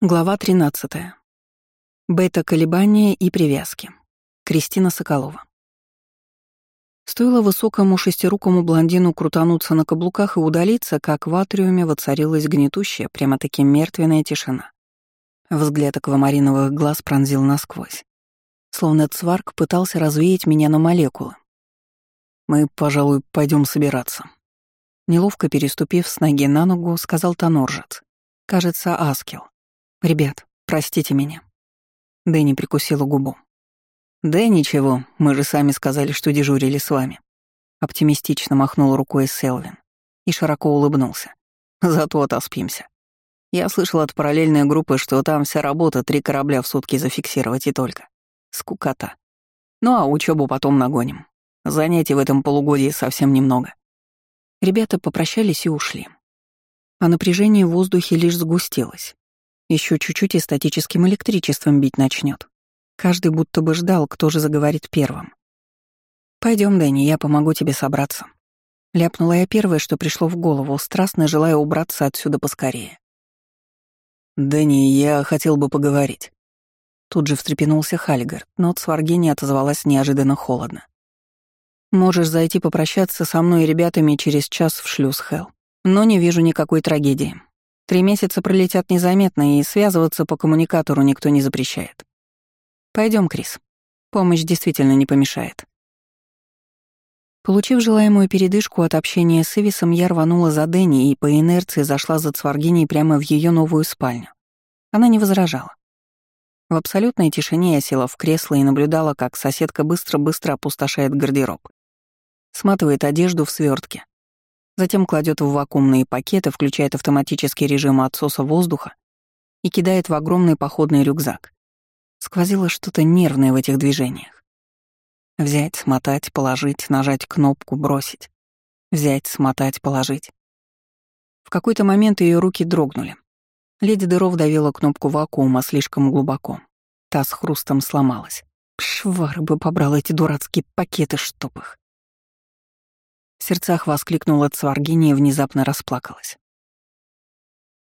Глава 13. Бета-колебания и привязки. Кристина Соколова. Стоило высокому шестирукому блондину крутануться на каблуках и удалиться, как в атриуме воцарилась гнетущая, прямо-таки мертвенная тишина. Взгляд аквамариновых глаз пронзил насквозь. Словно цварк пытался развеять меня на молекулы. «Мы, пожалуй, пойдем собираться». Неловко переступив с ноги на ногу, сказал Тоноржец. Кажется, Аскел. «Ребят, простите меня». Дэнни прикусила губу. «Да ничего, мы же сами сказали, что дежурили с вами». Оптимистично махнул рукой Селвин и широко улыбнулся. «Зато отоспимся. Я слышал от параллельной группы, что там вся работа три корабля в сутки зафиксировать и только. Скукота. Ну а учебу потом нагоним. Занятий в этом полугодии совсем немного». Ребята попрощались и ушли. А напряжение в воздухе лишь сгустилось. Еще чуть-чуть и статическим электричеством бить начнет. Каждый будто бы ждал, кто же заговорит первым. Пойдем, Дэнни, я помогу тебе собраться. Ляпнула я первое, что пришло в голову, страстно желая убраться отсюда поскорее. «Дэнни, я хотел бы поговорить». Тут же встрепенулся Хальгард, но от Сваргини отозвалась неожиданно холодно. «Можешь зайти попрощаться со мной и ребятами через час в шлюз, Хелл. Но не вижу никакой трагедии. Три месяца пролетят незаметно, и связываться по коммуникатору никто не запрещает. Пойдем, Крис. Помощь действительно не помешает. Получив желаемую передышку от общения с Ивисом, я рванула за Дэнни и по инерции зашла за Цваргиней прямо в ее новую спальню. Она не возражала. В абсолютной тишине я села в кресло и наблюдала, как соседка быстро-быстро опустошает гардероб. Сматывает одежду в свертке, затем кладет в вакуумные пакеты, включает автоматический режим отсоса воздуха и кидает в огромный походный рюкзак. Сквозило что-то нервное в этих движениях. Взять, смотать, положить, нажать кнопку, бросить. Взять, смотать, положить. В какой-то момент ее руки дрогнули. Леди Дыров давила кнопку вакуума слишком глубоко. Та с хрустом сломалась. Швар бы побрал эти дурацкие пакеты, чтоб их. В сердцах воскликнула Цваргиния и внезапно расплакалась.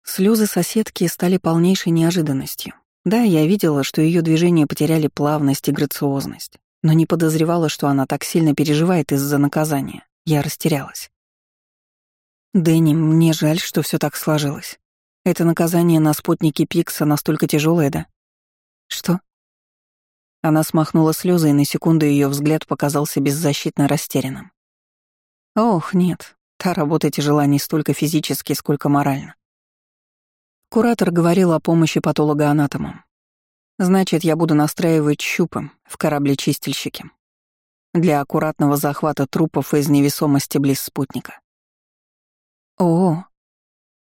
Слезы соседки стали полнейшей неожиданностью. Да, я видела, что ее движения потеряли плавность и грациозность, но не подозревала, что она так сильно переживает из-за наказания. Я растерялась. «Дэнни, мне жаль, что все так сложилось. Это наказание на спутнике Пикса настолько тяжелое, да?» «Что?» Она смахнула слезы, и на секунду ее взгляд показался беззащитно растерянным. Ох, нет, та работа тяжела не столько физически, сколько морально. Куратор говорил о помощи патологоанатомам. Значит, я буду настраивать щупы в корабле-чистильщике для аккуратного захвата трупов из невесомости близ спутника. О,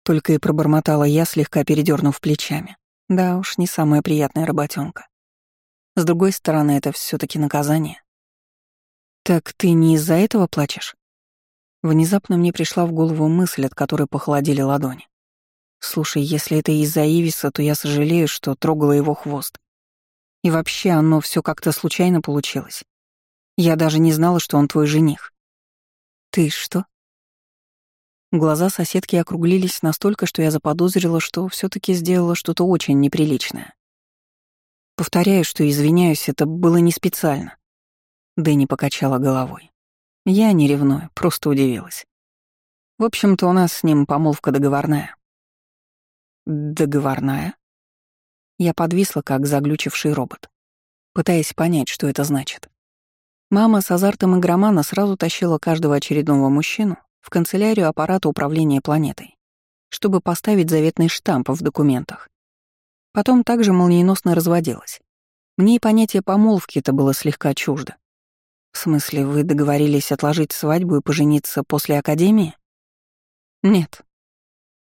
только и пробормотала я, слегка передернув плечами. Да уж, не самая приятная работенка. С другой стороны, это все таки наказание. Так ты не из-за этого плачешь? Внезапно мне пришла в голову мысль, от которой похолодели ладони. Слушай, если это из-за Ивиса, то я сожалею, что трогала его хвост. И вообще оно все как-то случайно получилось. Я даже не знала, что он твой жених. Ты что? Глаза соседки округлились настолько, что я заподозрила, что все таки сделала что-то очень неприличное. Повторяю, что извиняюсь, это было не специально. Дэнни покачала головой. Я не ревную, просто удивилась. В общем-то, у нас с ним помолвка договорная. Договорная? Я подвисла, как заглючивший робот, пытаясь понять, что это значит. Мама с азартом игромана сразу тащила каждого очередного мужчину в канцелярию аппарата управления планетой, чтобы поставить заветный штамп в документах. Потом также молниеносно разводилась. Мне и понятие помолвки-то было слегка чуждо. В смысле, вы договорились отложить свадьбу и пожениться после академии? Нет.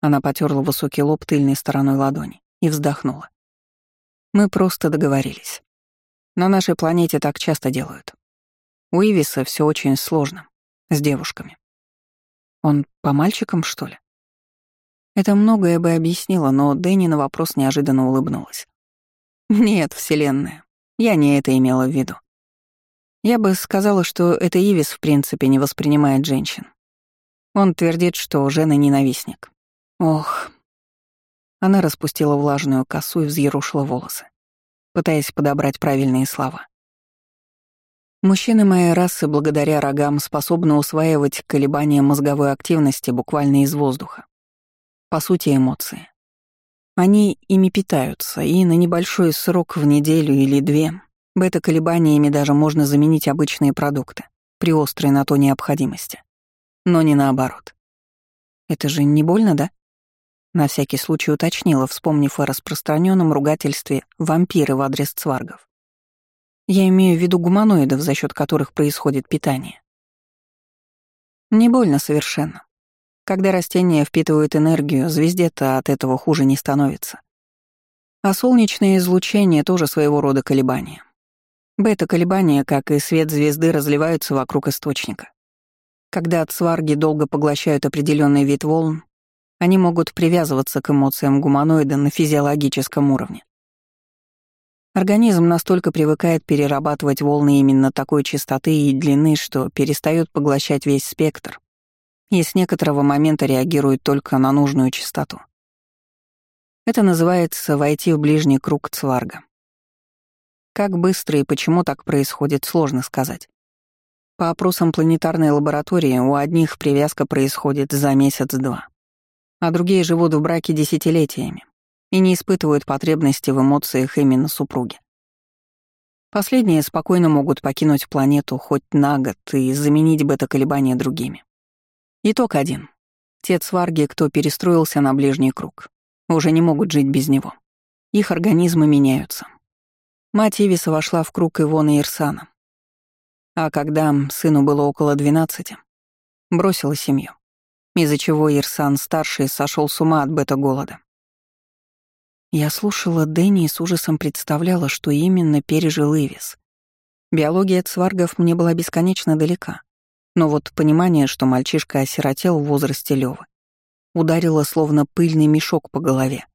Она потерла высокий лоб тыльной стороной ладони и вздохнула. Мы просто договорились. На нашей планете так часто делают. У Ивиса все очень сложно. С девушками. Он по мальчикам, что ли? Это многое бы объяснило, но Дэнни на вопрос неожиданно улыбнулась. «Нет, Вселенная, я не это имела в виду. Я бы сказала, что это Ивис в принципе не воспринимает женщин. Он твердит, что Жена ненавистник. Ох. Она распустила влажную косу и взъерушила волосы, пытаясь подобрать правильные слова. Мужчины моей расы благодаря рогам способны усваивать колебания мозговой активности буквально из воздуха. По сути, эмоции. Они ими питаются, и на небольшой срок в неделю или две бета-колебаниями даже можно заменить обычные продукты при острой на то необходимости. Но не наоборот. Это же не больно, да? На всякий случай уточнила, вспомнив о распространенном ругательстве «вампиры» в адрес цваргов. Я имею в виду гуманоидов, за счет которых происходит питание. Не больно совершенно. Когда растения впитывают энергию, звезде-то от этого хуже не становится. А солнечное излучение тоже своего рода колебания. Бета-колебания, как и свет звезды, разливаются вокруг источника. Когда цварги долго поглощают определенный вид волн, они могут привязываться к эмоциям гуманоида на физиологическом уровне. Организм настолько привыкает перерабатывать волны именно такой частоты и длины, что перестает поглощать весь спектр и с некоторого момента реагирует только на нужную частоту. Это называется «войти в ближний круг цварга». Как быстро и почему так происходит, сложно сказать. По опросам планетарной лаборатории у одних привязка происходит за месяц-два, а другие живут в браке десятилетиями и не испытывают потребности в эмоциях именно супруги. Последние спокойно могут покинуть планету хоть на год и заменить бета-колебания другими. Итог один. Те цварги, кто перестроился на ближний круг, уже не могут жить без него. Их организмы меняются. Мать Ивиса вошла в круг Ивона Ирсана. А когда сыну было около двенадцати, бросила семью, из-за чего Ирсан-старший сошел с ума от бета-голода. Я слушала Дэнни и с ужасом представляла, что именно пережил Ивис. Биология цваргов мне была бесконечно далека. Но вот понимание, что мальчишка осиротел в возрасте Лёвы, ударило словно пыльный мешок по голове.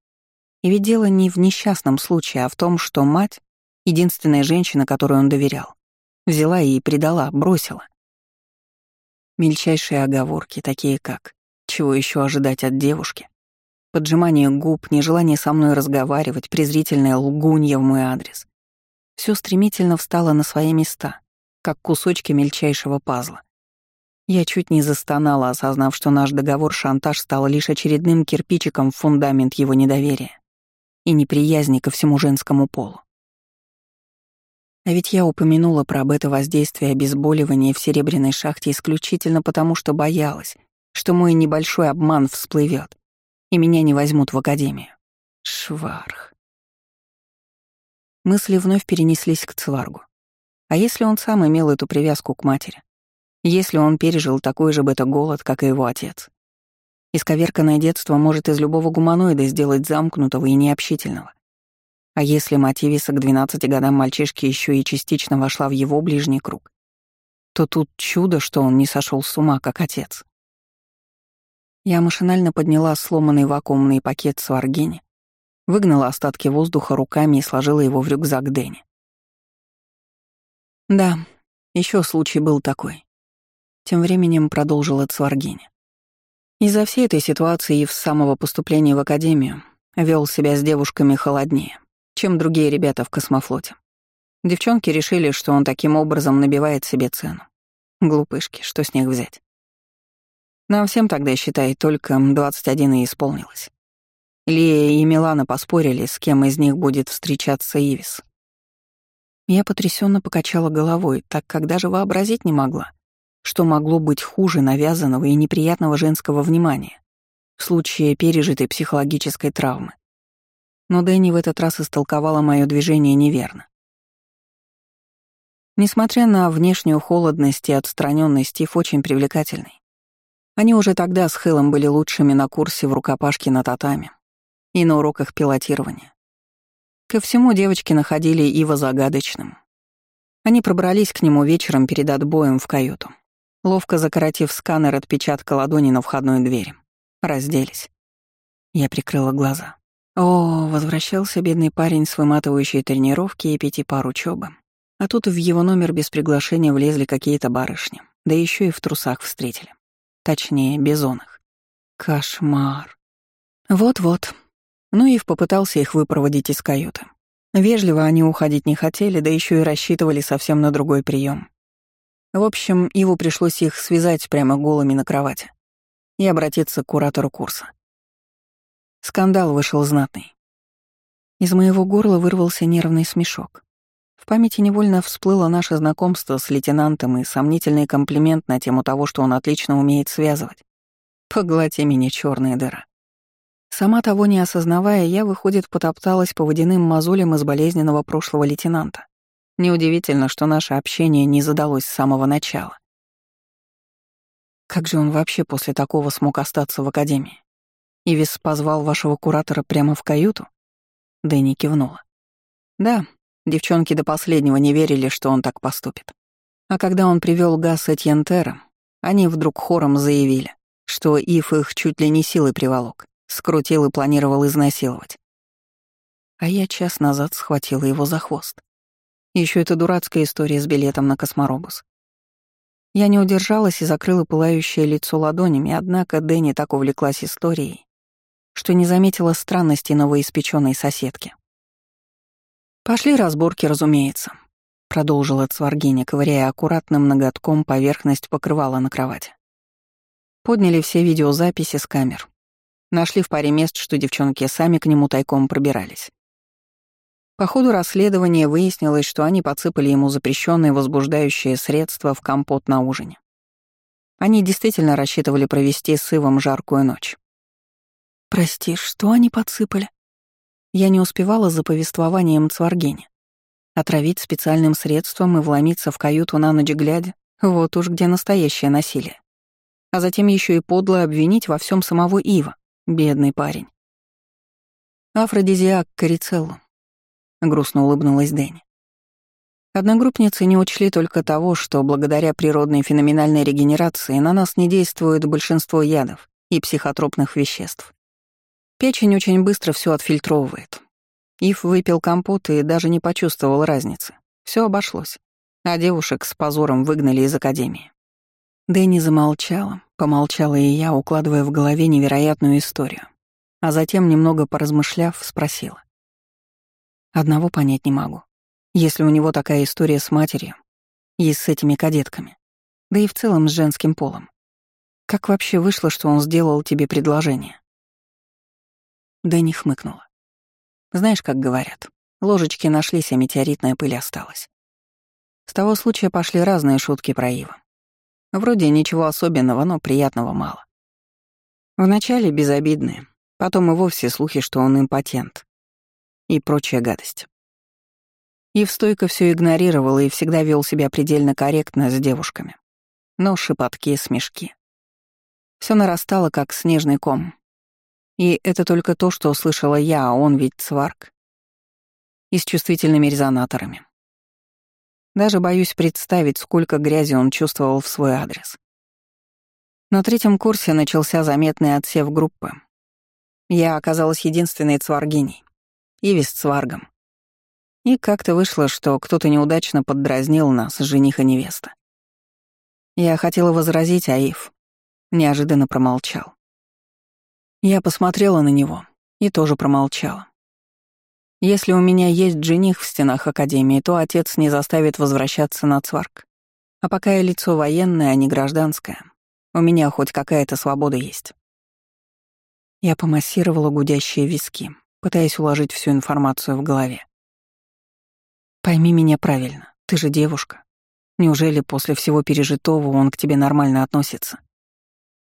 И ведь дело не в несчастном случае, а в том, что мать, единственная женщина, которой он доверял, взяла и предала, бросила. Мельчайшие оговорки, такие как «чего еще ожидать от девушки?», поджимание губ, нежелание со мной разговаривать, презрительная лгунья в мой адрес. Все стремительно встало на свои места, как кусочки мельчайшего пазла. Я чуть не застонала, осознав, что наш договор-шантаж стал лишь очередным кирпичиком в фундамент его недоверия и неприязни ко всему женскому полу. А ведь я упомянула про бета-воздействие обезболивания в серебряной шахте исключительно потому, что боялась, что мой небольшой обман всплывет, и меня не возьмут в академию. Шварх. Мысли вновь перенеслись к Цваргу. А если он сам имел эту привязку к матери? если он пережил такой же бета-голод, как и его отец. Исковерканное детство может из любого гуманоида сделать замкнутого и необщительного. А если Мативиса к 12 годам мальчишки еще и частично вошла в его ближний круг, то тут чудо, что он не сошел с ума, как отец. Я машинально подняла сломанный вакуумный пакет с Варгини, выгнала остатки воздуха руками и сложила его в рюкзак Дэнни. Да, еще случай был такой. Тем временем продолжила Цваргиня. Из-за всей этой ситуации и с самого поступления в академию вел себя с девушками холоднее, чем другие ребята в космофлоте. Девчонки решили, что он таким образом набивает себе цену. Глупышки, что с них взять? Нам всем тогда, считай, только 21 и исполнилось. Лия и Милана поспорили, с кем из них будет встречаться Ивис. Я потрясенно покачала головой, так как даже вообразить не могла, что могло быть хуже навязанного и неприятного женского внимания в случае пережитой психологической травмы. Но Дэнни в этот раз истолковала мое движение неверно. Несмотря на внешнюю холодность и отстраненность, Стив очень привлекательный. Они уже тогда с Хелом были лучшими на курсе в рукопашке на татами и на уроках пилотирования. Ко всему девочки находили Ива загадочным. Они пробрались к нему вечером перед отбоем в каюту ловко закоротив сканер отпечатка ладони на входной двери. Разделись. Я прикрыла глаза. О, возвращался бедный парень с выматывающей тренировки и пяти пар учебы. А тут в его номер без приглашения влезли какие-то барышни, да еще и в трусах встретили. Точнее, бизонах. Кошмар. Вот-вот. Ну и попытался их выпроводить из каюты. Вежливо они уходить не хотели, да еще и рассчитывали совсем на другой прием. В общем, Иву пришлось их связать прямо голыми на кровати и обратиться к куратору курса. Скандал вышел знатный. Из моего горла вырвался нервный смешок. В памяти невольно всплыло наше знакомство с лейтенантом и сомнительный комплимент на тему того, что он отлично умеет связывать. Поглоти меня, черная дыра. Сама того не осознавая, я, выходит, потопталась по водяным мозолям из болезненного прошлого лейтенанта. Неудивительно, что наше общение не задалось с самого начала. Как же он вообще после такого смог остаться в академии? Ивис позвал вашего куратора прямо в каюту? Дэнни кивнула. Да, девчонки до последнего не верили, что он так поступит. А когда он привел Гасса Тьентера, они вдруг хором заявили, что Ив их чуть ли не силой приволок, скрутил и планировал изнасиловать. А я час назад схватила его за хвост. Еще эта дурацкая история с билетом на косморобус. Я не удержалась и закрыла пылающее лицо ладонями, однако Дэнни так увлеклась историей, что не заметила странности новоиспеченной соседки. «Пошли разборки, разумеется», — продолжила Цваргиня, ковыряя аккуратным ноготком поверхность покрывала на кровати. Подняли все видеозаписи с камер. Нашли в паре мест, что девчонки сами к нему тайком пробирались. По ходу расследования выяснилось, что они подсыпали ему запрещенные возбуждающие средства в компот на ужине. Они действительно рассчитывали провести с Ивом жаркую ночь. «Прости, что они подсыпали?» Я не успевала за повествованием Цваргини. Отравить специальным средством и вломиться в каюту на ночь глядя — вот уж где настоящее насилие. А затем еще и подло обвинить во всем самого Ива, бедный парень. Афродизиак Корицеллу. Грустно улыбнулась Дэнни. Одногруппницы не учли только того, что благодаря природной феноменальной регенерации на нас не действует большинство ядов и психотропных веществ. Печень очень быстро все отфильтровывает. Ив выпил компот и даже не почувствовал разницы. Все обошлось. А девушек с позором выгнали из академии. Дэнни замолчала, помолчала и я, укладывая в голове невероятную историю. А затем, немного поразмышляв, спросила. Одного понять не могу. Если у него такая история с матерью и с этими кадетками, да и в целом с женским полом. Как вообще вышло, что он сделал тебе предложение? Дэнни хмыкнула. Знаешь, как говорят, ложечки нашлись, а метеоритная пыль осталась. С того случая пошли разные шутки про Ива. Вроде ничего особенного, но приятного мало. Вначале безобидные, потом и вовсе слухи, что он импотент. И прочая гадость. Ив стойко все игнорировал и всегда вел себя предельно корректно с девушками. Но шепотки, смешки. Все нарастало, как снежный ком, и это только то, что услышала я, а он ведь сварк. И с чувствительными резонаторами. Даже боюсь представить, сколько грязи он чувствовал в свой адрес. На третьем курсе начался заметный отсев группы. Я оказалась единственной цваргиней. Ивис цваргом. И как-то вышло, что кто-то неудачно поддразнил нас, жених и невеста. Я хотела возразить, а Ив неожиданно промолчал. Я посмотрела на него и тоже промолчала. Если у меня есть жених в стенах Академии, то отец не заставит возвращаться на Цварк. А пока я лицо военное, а не гражданское, у меня хоть какая-то свобода есть. Я помассировала гудящие виски, пытаясь уложить всю информацию в голове. Пойми меня правильно, ты же девушка. Неужели после всего пережитого он к тебе нормально относится?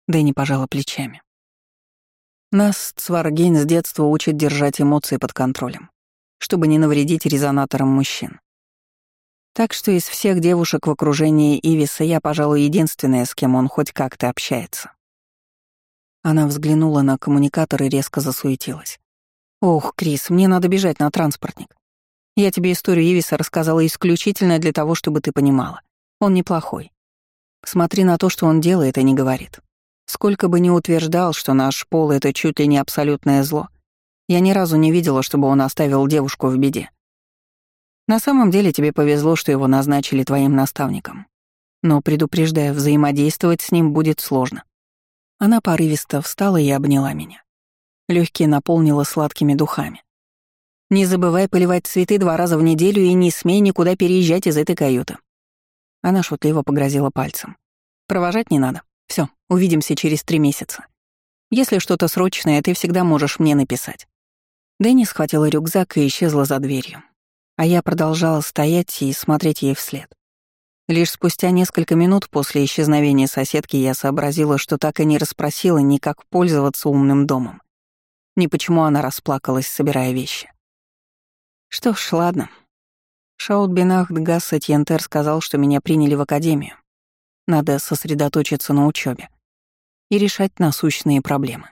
Да и не пожала плечами. Нас Цваргейн с детства учит держать эмоции под контролем, чтобы не навредить резонаторам мужчин. Так что из всех девушек в окружении Ивиса я, пожалуй, единственная, с кем он хоть как-то общается. Она взглянула на коммуникатор и резко засуетилась. «Ох, Крис, мне надо бежать на транспортник. Я тебе историю Ивиса рассказала исключительно для того, чтобы ты понимала. Он неплохой. Смотри на то, что он делает и не говорит. Сколько бы ни утверждал, что наш пол — это чуть ли не абсолютное зло, я ни разу не видела, чтобы он оставил девушку в беде. На самом деле тебе повезло, что его назначили твоим наставником. Но, предупреждая, взаимодействовать с ним будет сложно. Она порывисто встала и обняла меня. Легкие наполнило сладкими духами. «Не забывай поливать цветы два раза в неделю и не смей никуда переезжать из этой каюты». Она шутливо погрозила пальцем. «Провожать не надо. Все, увидимся через три месяца. Если что-то срочное, ты всегда можешь мне написать». Дэнни схватила рюкзак и исчезла за дверью. А я продолжала стоять и смотреть ей вслед. Лишь спустя несколько минут после исчезновения соседки я сообразила, что так и не расспросила ни как пользоваться умным домом, ни почему она расплакалась, собирая вещи. Что ж, ладно. Шаутбинахт Гасса сказал, что меня приняли в академию. Надо сосредоточиться на учебе и решать насущные проблемы.